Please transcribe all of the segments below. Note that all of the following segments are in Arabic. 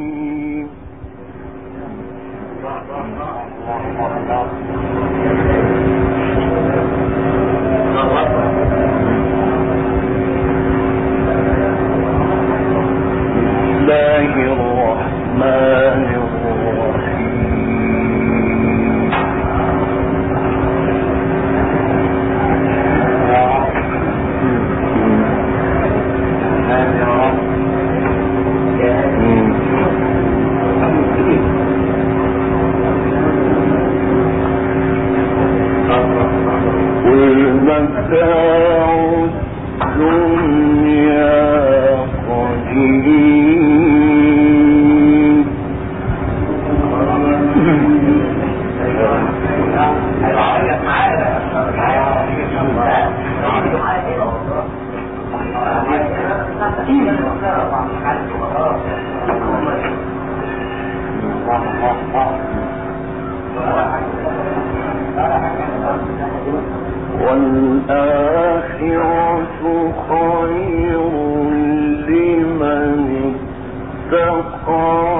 Mm, خير لمن اتقى.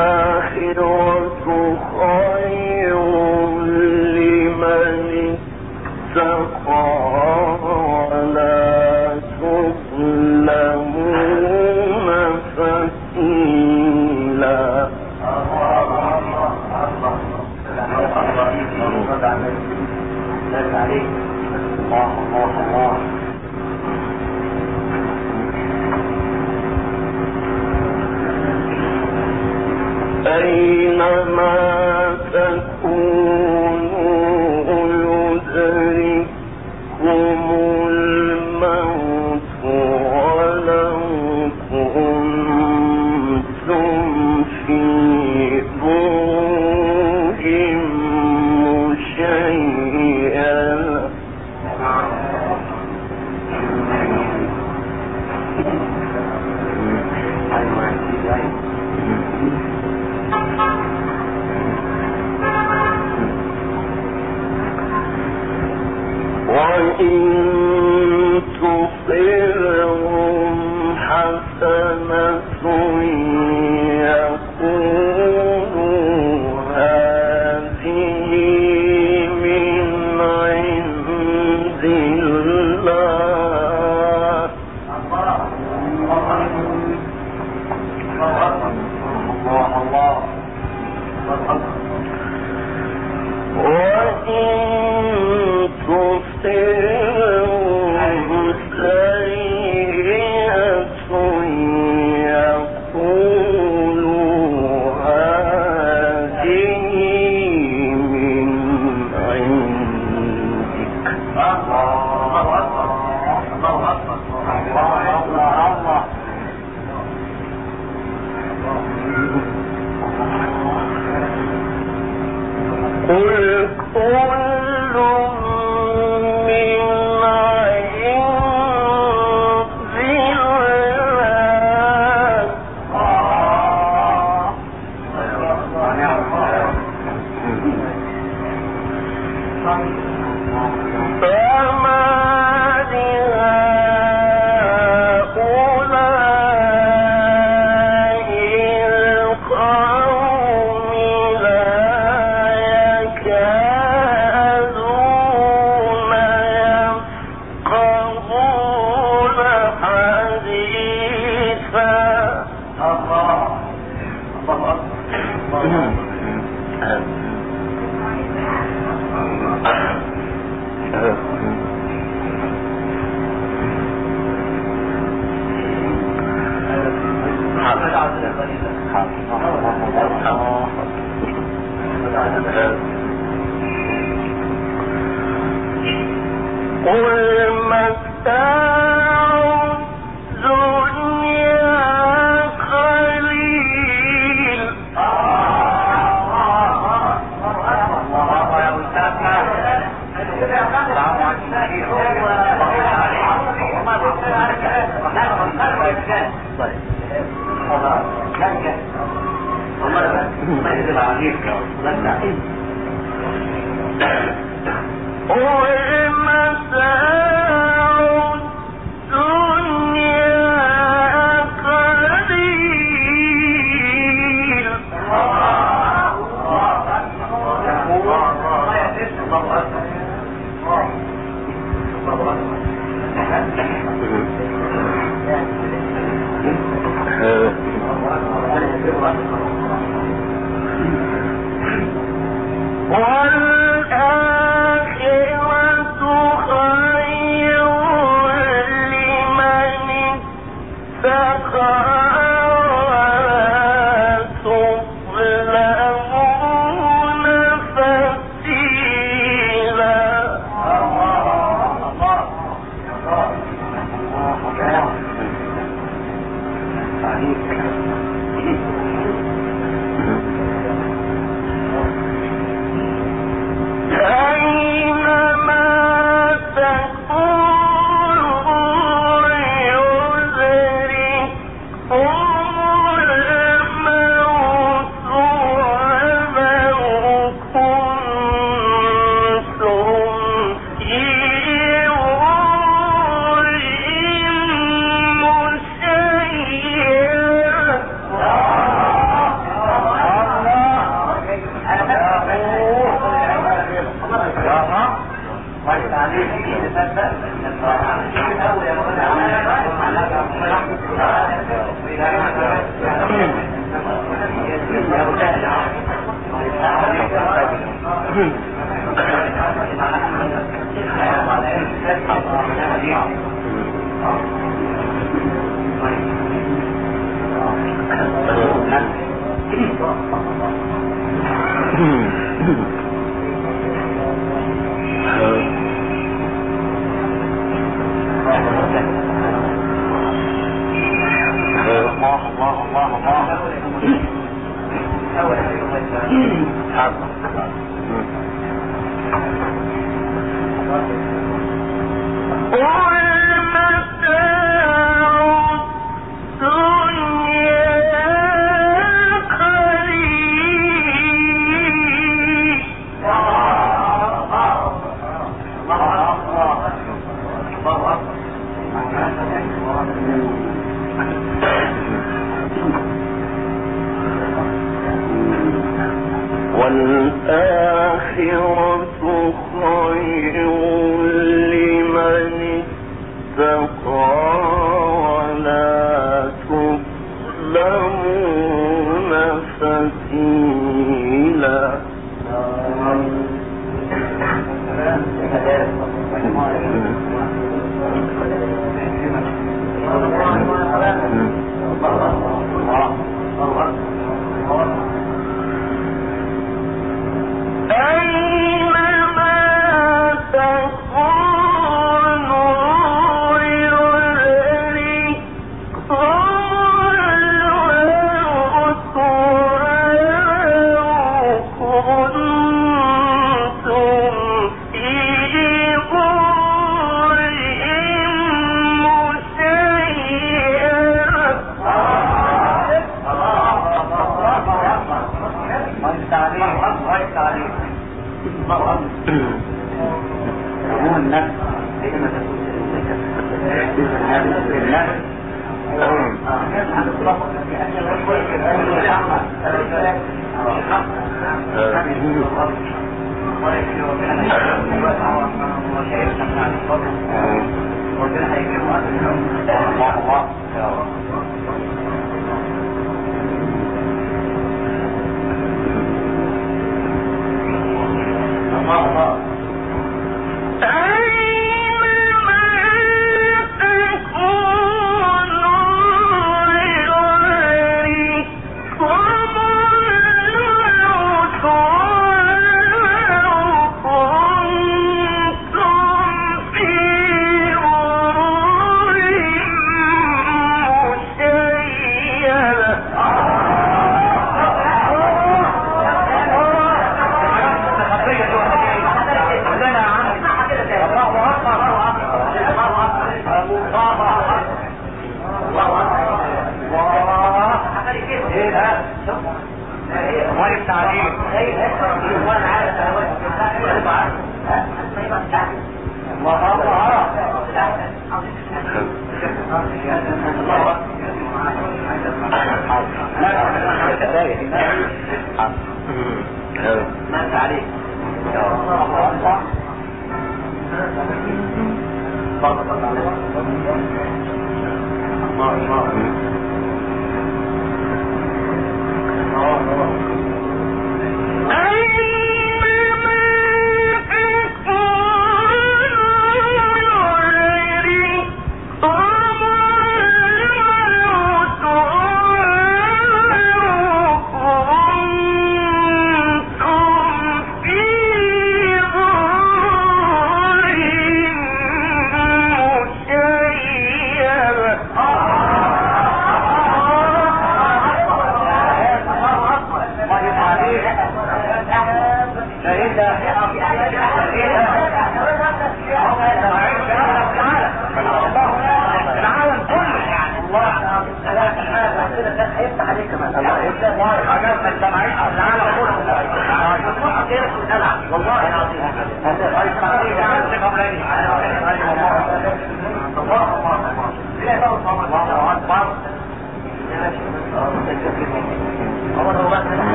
more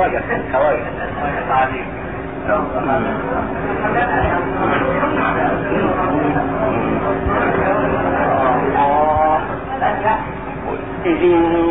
خواجة خواجة إن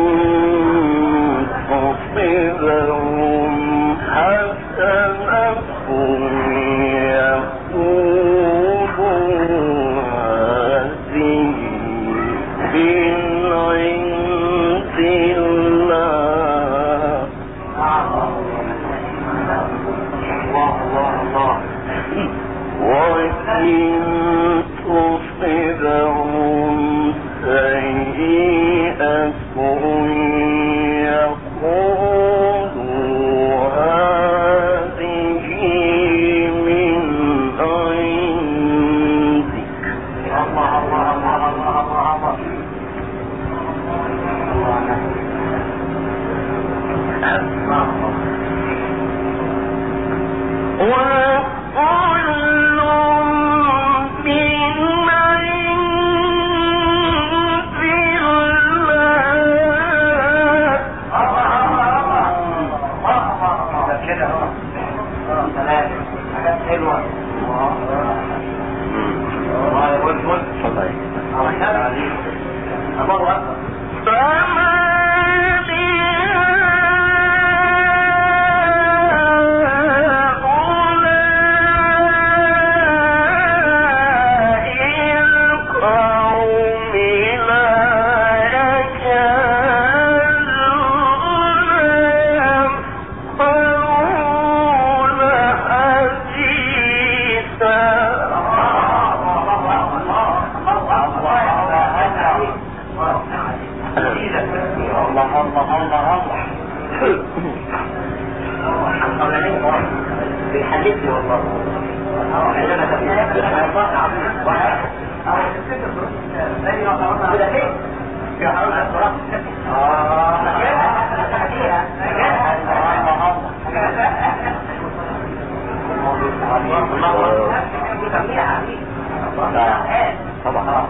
طبعا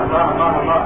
الله الله الله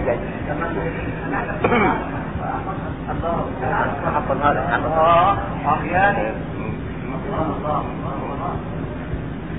إزاي؟ الله الله الله الله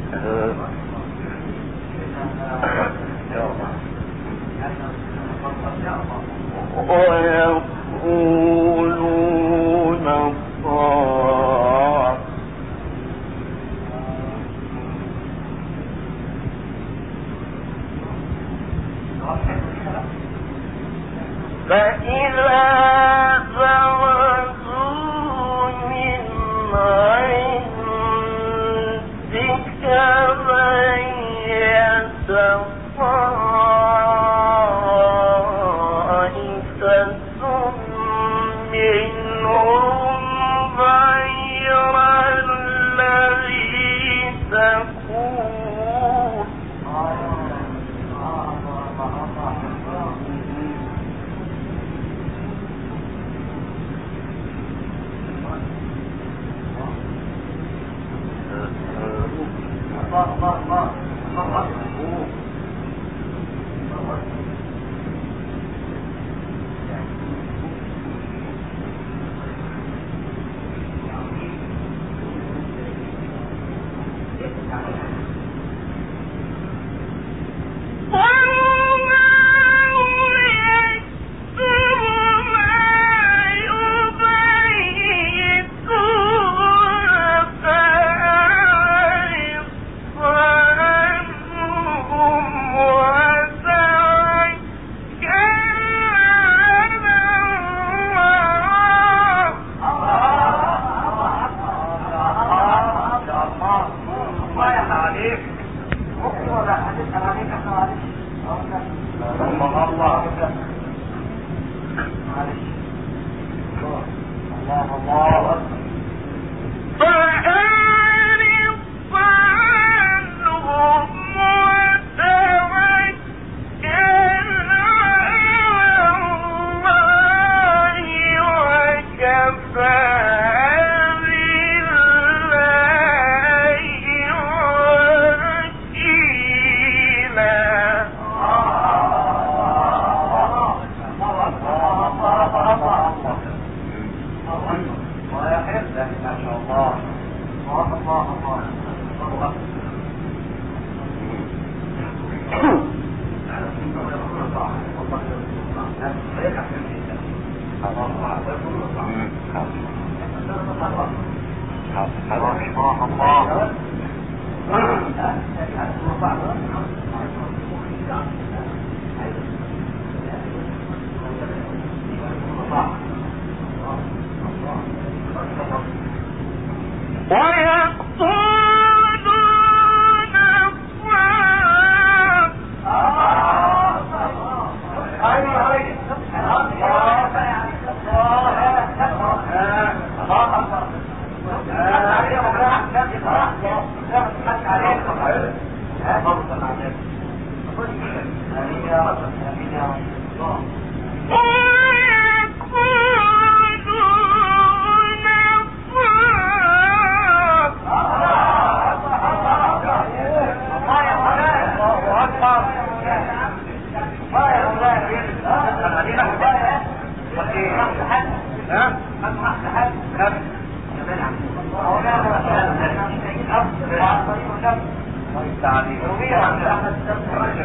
بنا دیں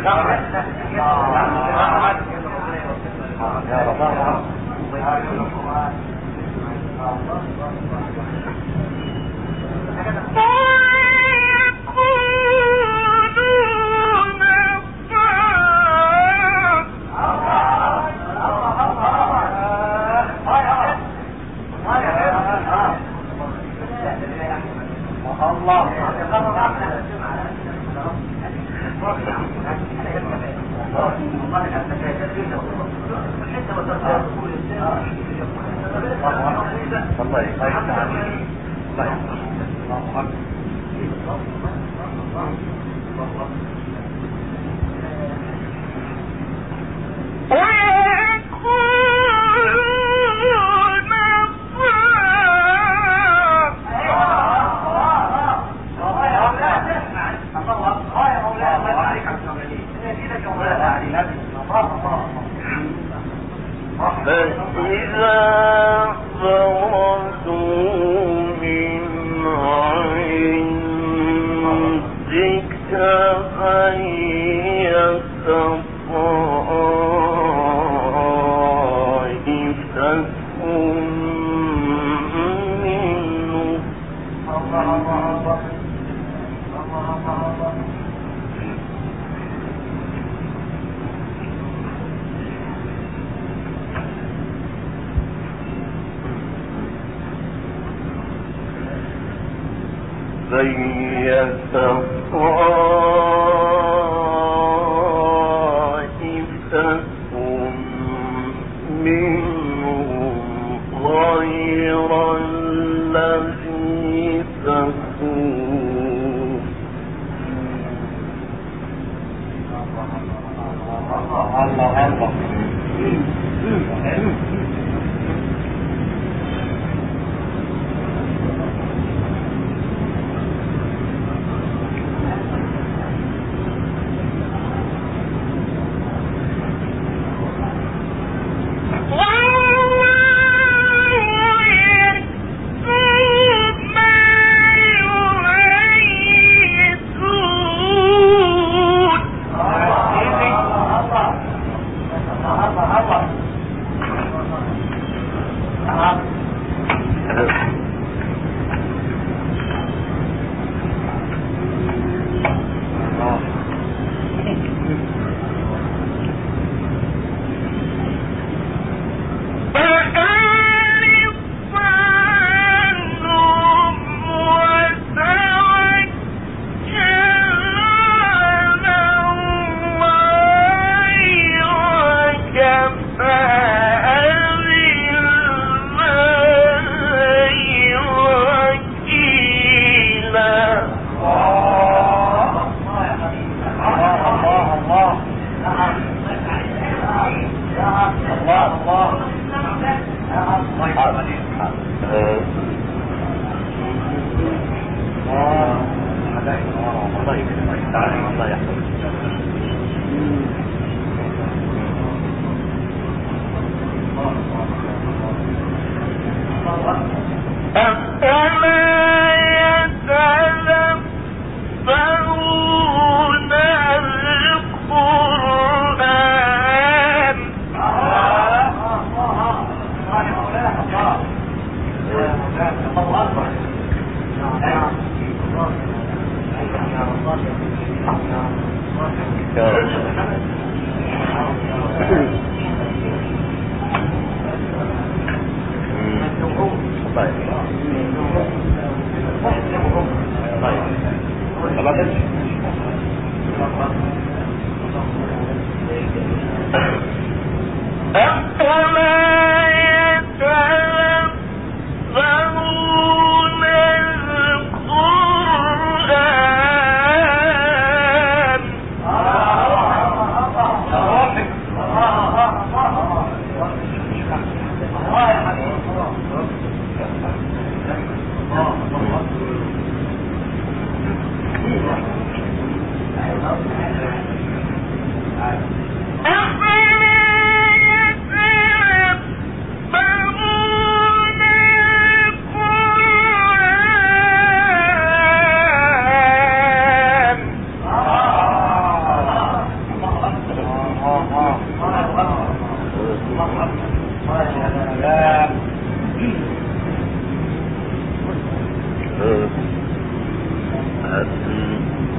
ہے 喂，系啊，系啊。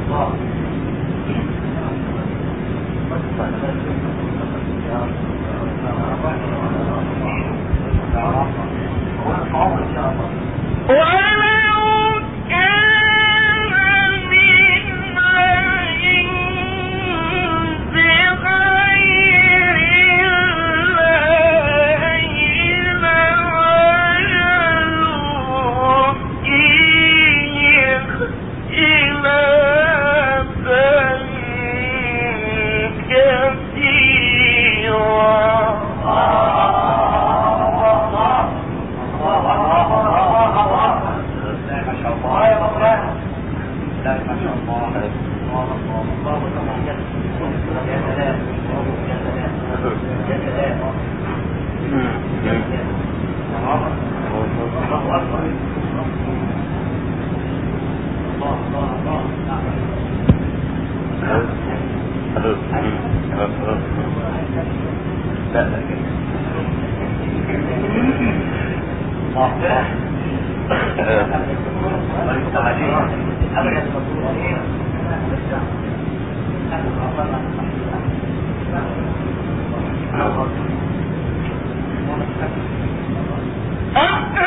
Oh, I'm أه